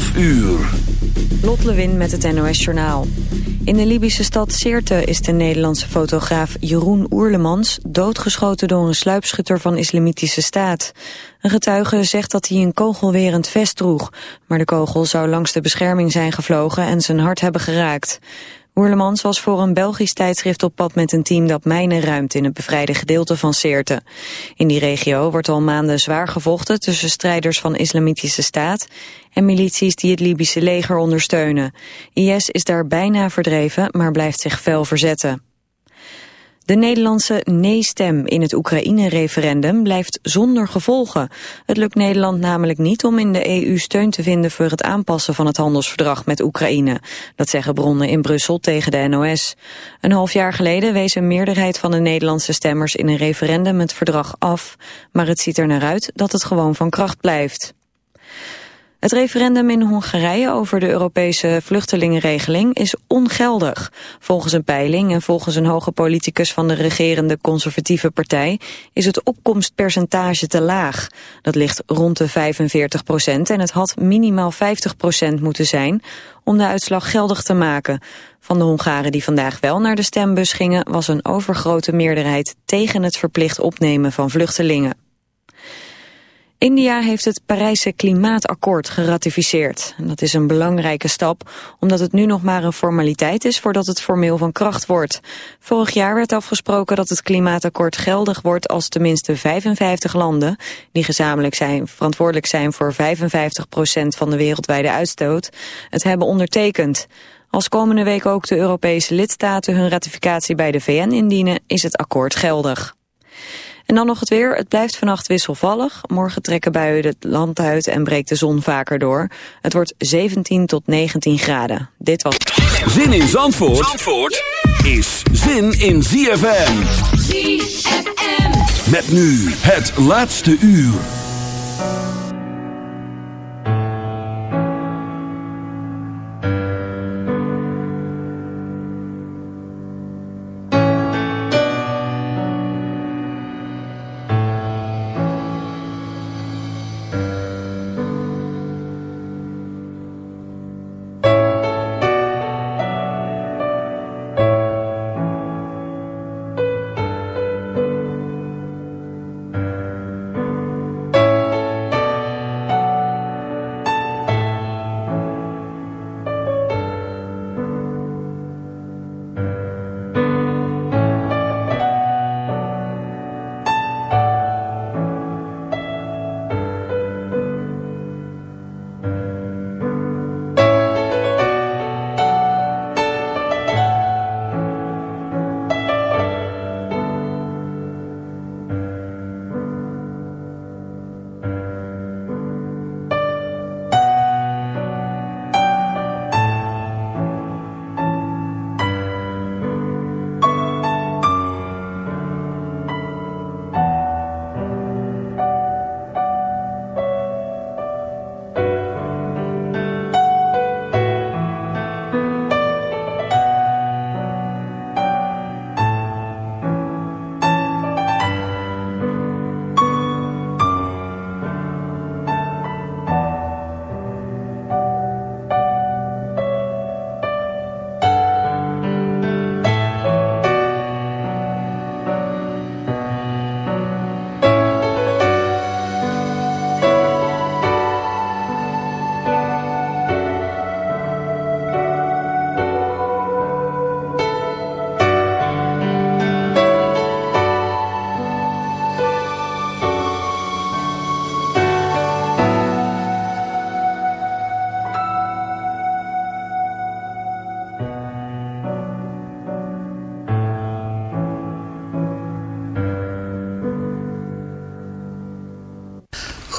11 uur. Lot Lewin met het NOS Journaal. In de Libische stad Sirte is de Nederlandse fotograaf Jeroen Oerlemans... doodgeschoten door een sluipschutter van Islamitische Staat. Een getuige zegt dat hij een kogelwerend vest droeg... maar de kogel zou langs de bescherming zijn gevlogen en zijn hart hebben geraakt. Oerlemans was voor een Belgisch tijdschrift op pad met een team dat mijnen ruimt in het bevrijde gedeelte van Seerte. In die regio wordt al maanden zwaar gevochten tussen strijders van Islamitische Staat en milities die het Libische leger ondersteunen. IS is daar bijna verdreven, maar blijft zich fel verzetten. De Nederlandse nee-stem in het Oekraïne-referendum blijft zonder gevolgen. Het lukt Nederland namelijk niet om in de EU steun te vinden voor het aanpassen van het handelsverdrag met Oekraïne. Dat zeggen bronnen in Brussel tegen de NOS. Een half jaar geleden wees een meerderheid van de Nederlandse stemmers in een referendum het verdrag af. Maar het ziet er naar uit dat het gewoon van kracht blijft. Het referendum in Hongarije over de Europese vluchtelingenregeling is ongeldig. Volgens een peiling en volgens een hoge politicus van de regerende conservatieve partij is het opkomstpercentage te laag. Dat ligt rond de 45 procent en het had minimaal 50 procent moeten zijn om de uitslag geldig te maken. Van de Hongaren die vandaag wel naar de stembus gingen was een overgrote meerderheid tegen het verplicht opnemen van vluchtelingen. India heeft het Parijse Klimaatakkoord geratificeerd. En dat is een belangrijke stap, omdat het nu nog maar een formaliteit is voordat het formeel van kracht wordt. Vorig jaar werd afgesproken dat het Klimaatakkoord geldig wordt als tenminste 55 landen, die gezamenlijk zijn, verantwoordelijk zijn voor 55% van de wereldwijde uitstoot, het hebben ondertekend. Als komende week ook de Europese lidstaten hun ratificatie bij de VN indienen, is het akkoord geldig. En dan nog het weer. Het blijft vannacht wisselvallig. Morgen trekken buien het land uit en breekt de zon vaker door. Het wordt 17 tot 19 graden. Dit was... Zin in Zandvoort, Zandvoort is zin in ZFM. ZFM. Met nu het laatste uur.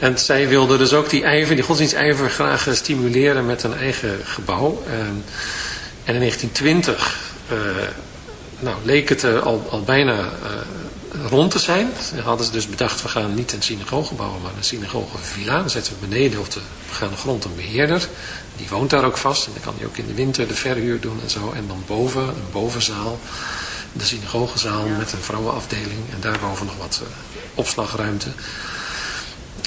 En zij wilden dus ook die ijver, die godsdienstijver graag stimuleren met een eigen gebouw. En, en in 1920 uh, nou, leek het er al, al bijna uh, rond te zijn. Dan hadden ze dus bedacht, we gaan niet een synagoge bouwen, maar een synagogevilla. Dan zetten we beneden op de begaande grond een beheerder. Die woont daar ook vast en dan kan hij ook in de winter de verhuur doen en zo. En dan boven, een bovenzaal, de synagogezaal met een vrouwenafdeling. En daarboven nog wat uh, opslagruimte.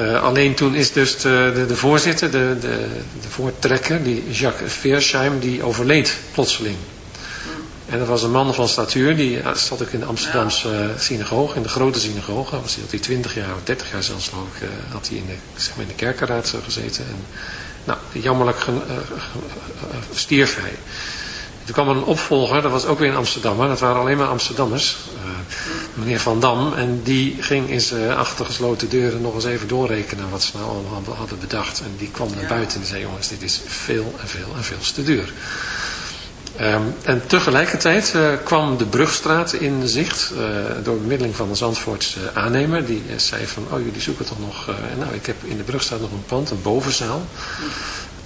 Uh, alleen toen is dus de, de, voorzitter, de, de, de voortrekker, die Jacques Veersheim, die overleed plotseling. En dat was een man van statuur, die zat ook in de Amsterdamse uh, synagoge, in de grote synagoge. Was had hij 20 jaar of 30 jaar zelfs had hij in de, zeg maar in de kerkenraad gezeten. En, nou, jammerlijk uh, stierf hij. Toen kwam er een opvolger, dat was ook weer in Amsterdam, dat waren alleen maar Amsterdammers. Uh, meneer Van Dam. En die ging in zijn achtergesloten deuren nog eens even doorrekenen wat ze nou allemaal hadden bedacht. En die kwam naar ja. buiten en zei, jongens, dit is veel en veel en veel te duur. Um, en tegelijkertijd uh, kwam de Brugstraat in zicht uh, door bemiddeling van de Zandvoortse aannemer. Die uh, zei van, oh jullie zoeken toch nog, nou ik heb in de Brugstraat nog een pand, een bovenzaal.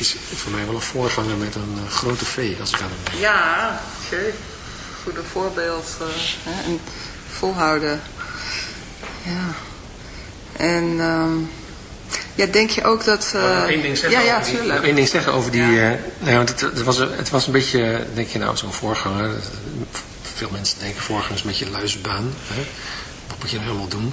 is voor mij wel een voorganger met een uh, grote V, als ik aan hem denk. Ja, oké. Goede voorbeeld. Uh, hè, en volhouden. Ja. En um, ja, denk je ook dat... Uh, één ding zeggen ja, ja, over die, tuurlijk. één ding zeggen over die... Ja. nou, want het, het, was, het was een beetje, denk je nou, zo'n voorganger. Veel mensen denken voorganger is een beetje luisbaan. Hè? Wat moet je nou helemaal doen?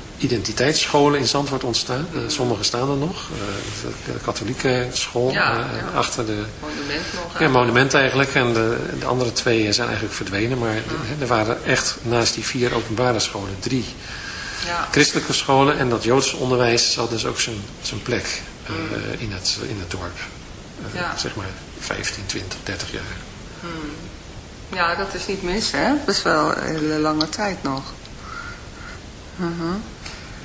identiteitsscholen in Zandvoort ontstaan. Uh, sommige staan er nog. de katholieke school ja, ja. achter de... Monument nog. Ja, monument eigenlijk. En de, de, andere twee zijn eigenlijk verdwenen. Maar de, er waren echt naast die vier openbare scholen drie ja. christelijke scholen. En dat Joodse onderwijs had dus ook zijn, zijn plek mm. in, het, in het dorp. Zeg maar 15, 20, 30 jaar. Mm. Ja, dat is niet mis, hè? Dat is wel een hele lange tijd nog. Uh -huh.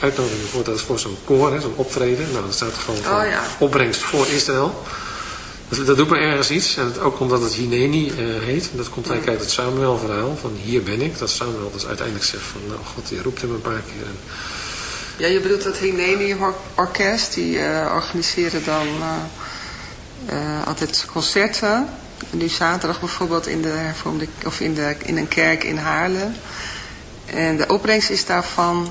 uitnodiging voor, dat is voor zo'n koor, zo'n optreden. Nou, dan staat er gewoon van Oh, ja. opbrengst voor Israël. Dat, dat doet me ergens iets. En het- ook omdat het Hineni eh, heet. En dat komt eigenlijk uit het Samuel verhaal. Van hier ben ik. Dat Samuel dus uiteindelijk zegt van nou god die roept hem een paar keer. En, Ja, je bedoelt het Hineni Or- Orkest, die eh, organiseren dan eh, altijd concerten. Nu zaterdag bijvoorbeeld in, de hervormde, of in, de, in een kerk in Haarlem. En de opbrengst is daarvan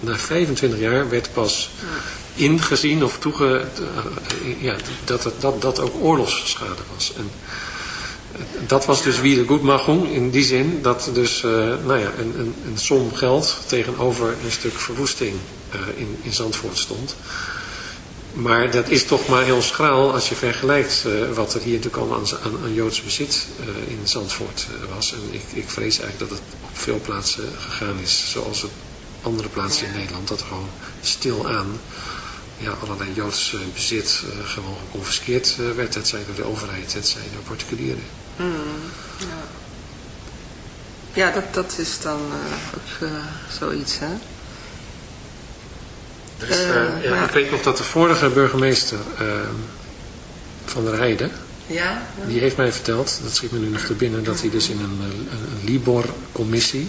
na 25 jaar werd pas ingezien of toege, eh, ja, dat, het, dat dat ook oorlogsschade was. En dat was dus Wiedergutmachung in die zin dat er dus eh, nou ja, een, een, een som geld tegenover een stuk verwoesting eh, in, in Zandvoort stond. Maar dat is toch maar heel schraal als je vergelijkt wat er hier natuurlijk allemaal aan, aan, aan Joods bezit in Zandvoort was. En ik, ik vrees eigenlijk dat het op veel plaatsen gegaan is zoals op andere plaatsen in Nederland. Dat er gewoon stilaan ja, allerlei Joods eh, bezit eh, gewoon geconfiskeerd eh, werd. Het zij door de overheid, het zij door particulieren. Ja, dat, dat is dan eh, ook eh, zoiets, hè? Dus, Eh, eh, ja, maar- Ik weet nog dat de vorige burgemeester van der Heijden, Ja? die heeft mij verteld, dat schiet me nu nog te binnen, dat hij dus in een, eh, een, een Libor-commissie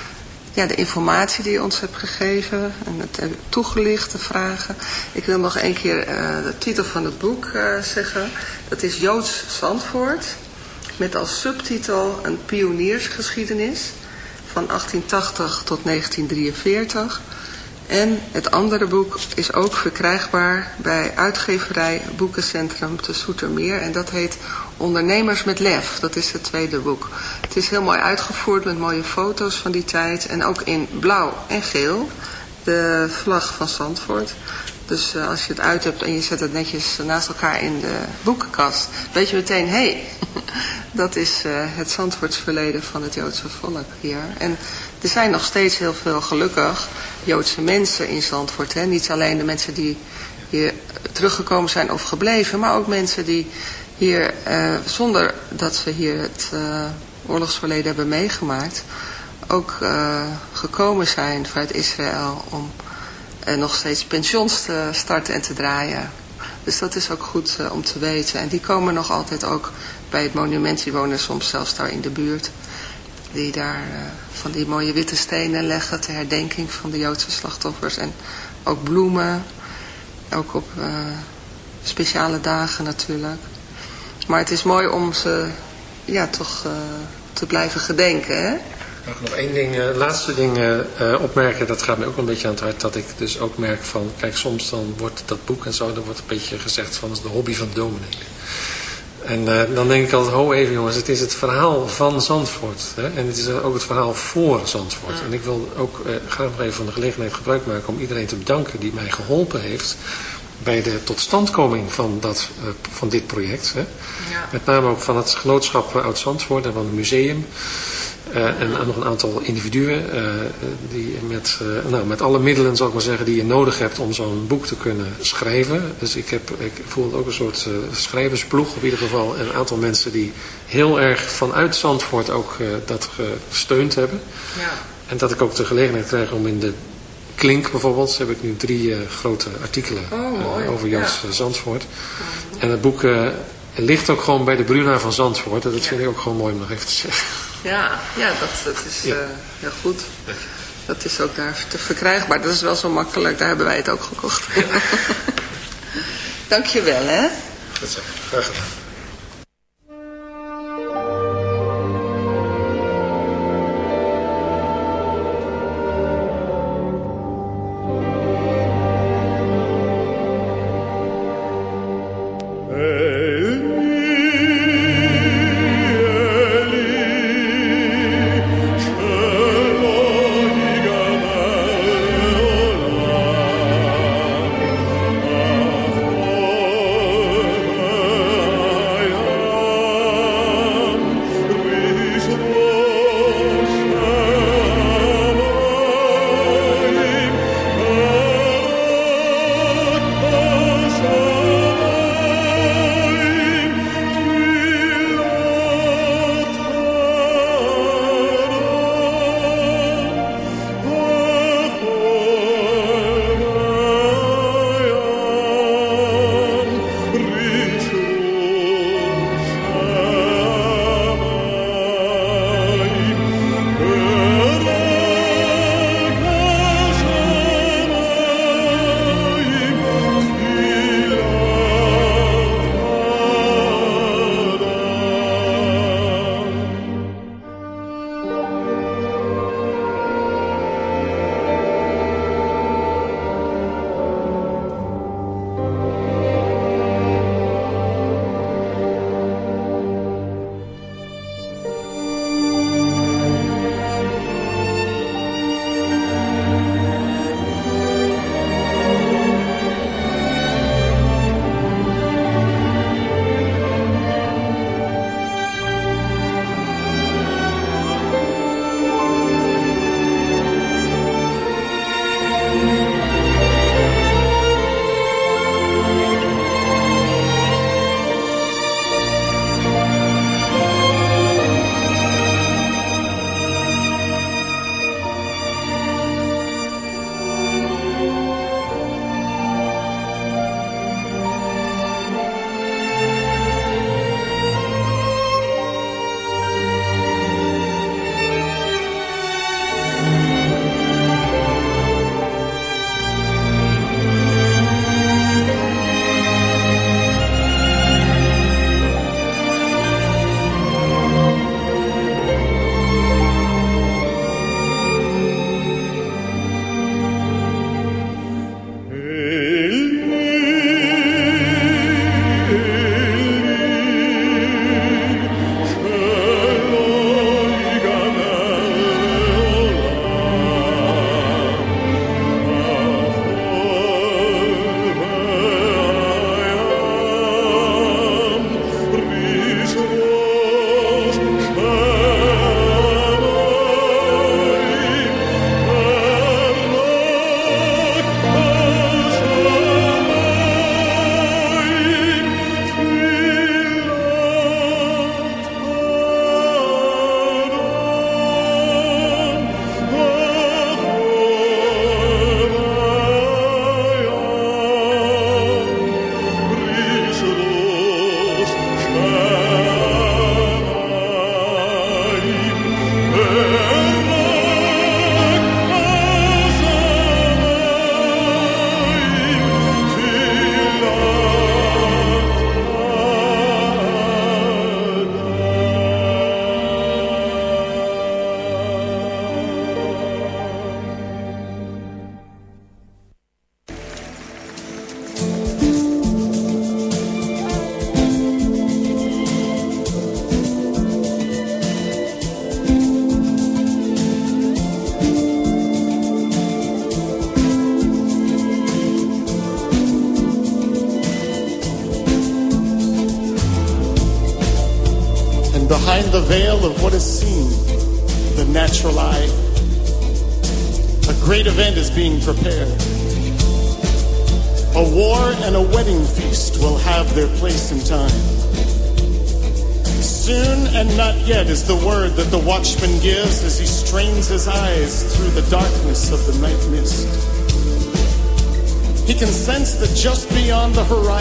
ja, de informatie die je ons hebt gegeven en het toegelichte vragen. Ik wil nog een keer uh, de titel van het boek uh, zeggen. Dat is Joods Zandvoort met als subtitel een pioniersgeschiedenis van 1880 tot 1943. En het andere boek is ook verkrijgbaar bij uitgeverij Boekencentrum te Soetermeer. En dat heet Ondernemers met Lef. Dat is het tweede boek. Het is heel mooi uitgevoerd met mooie foto's van die tijd. En ook in blauw en geel. De vlag van Zandvoort. Dus uh, als je het uit hebt en je zet het netjes naast elkaar in de boekenkast, weet je meteen, hé, hey, dat is uh, het Zandvoorts verleden van het Joodse volk hier. En er zijn nog steeds heel veel, gelukkig, Joodse mensen in Zandvoort. Hè? Niet alleen de mensen die hier teruggekomen zijn of gebleven, maar ook mensen die hier, uh, zonder dat ze hier het oorlogsverleden hebben meegemaakt, ook gekomen zijn vanuit Israël om en nog steeds pensioens te starten en te draaien. Dus dat is ook goed om te weten. En die komen nog altijd ook bij het monument. Die wonen soms zelfs daar in de buurt. Die daar van die mooie witte stenen leggen ter herdenking van de Joodse slachtoffers. En ook bloemen. Ook op uh, speciale dagen natuurlijk. Maar het is mooi om ze ja, toch te blijven gedenken. Hè? Nog één ding, uh, laatste ding opmerken, dat gaat me ook een beetje aan het hart, dat ik dus ook merk van, kijk soms dan wordt dat boek en zo, dan wordt een beetje gezegd van, dat is de hobby van dominee. En uh, dan denk ik altijd, ho even jongens, het is het verhaal van Zandvoort. Hè? En het is ook het verhaal voor Zandvoort. En ik wil ook uh, graag nog even van de gelegenheid gebruik maken om iedereen te bedanken die mij geholpen heeft bij de totstandkoming van, dat, uh, van dit project. Hè? Ja. Met name ook van het genootschap Oud-Zandvoort en van het museum. Uh, en nog een aantal individuen uh, die met, uh, nou, met alle middelen, zal ik maar zeggen, die je nodig hebt om zo'n boek te kunnen schrijven. Dus ik, heb, ik voel ook een soort schrijversploeg, in ieder geval een aantal mensen die heel erg vanuit Zandvoort ook dat gesteund hebben. Ja. En dat ik ook de gelegenheid krijg om in de Klink bijvoorbeeld, heb ik nu drie grote artikelen oh, over Joods ja. Zandvoort. En het boek ligt ook gewoon bij de Bruna van Zandvoort. En dat vind ik ook gewoon mooi om nog even te zeggen. Ja, ja dat, dat is ja. Uh, heel goed. Dat is ook daar te verkrijgbaar. Dat is wel zo makkelijk. Daar hebben wij het ook gekocht. Ja. Dank je wel, hè? Dat is graag gedaan.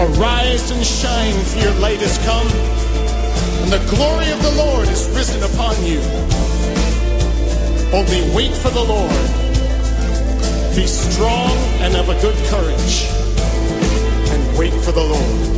Arise and shine, for your light is come, and the glory of the Lord is risen upon you. Only wait for the Lord. Be strong and of a good courage, and wait for the Lord.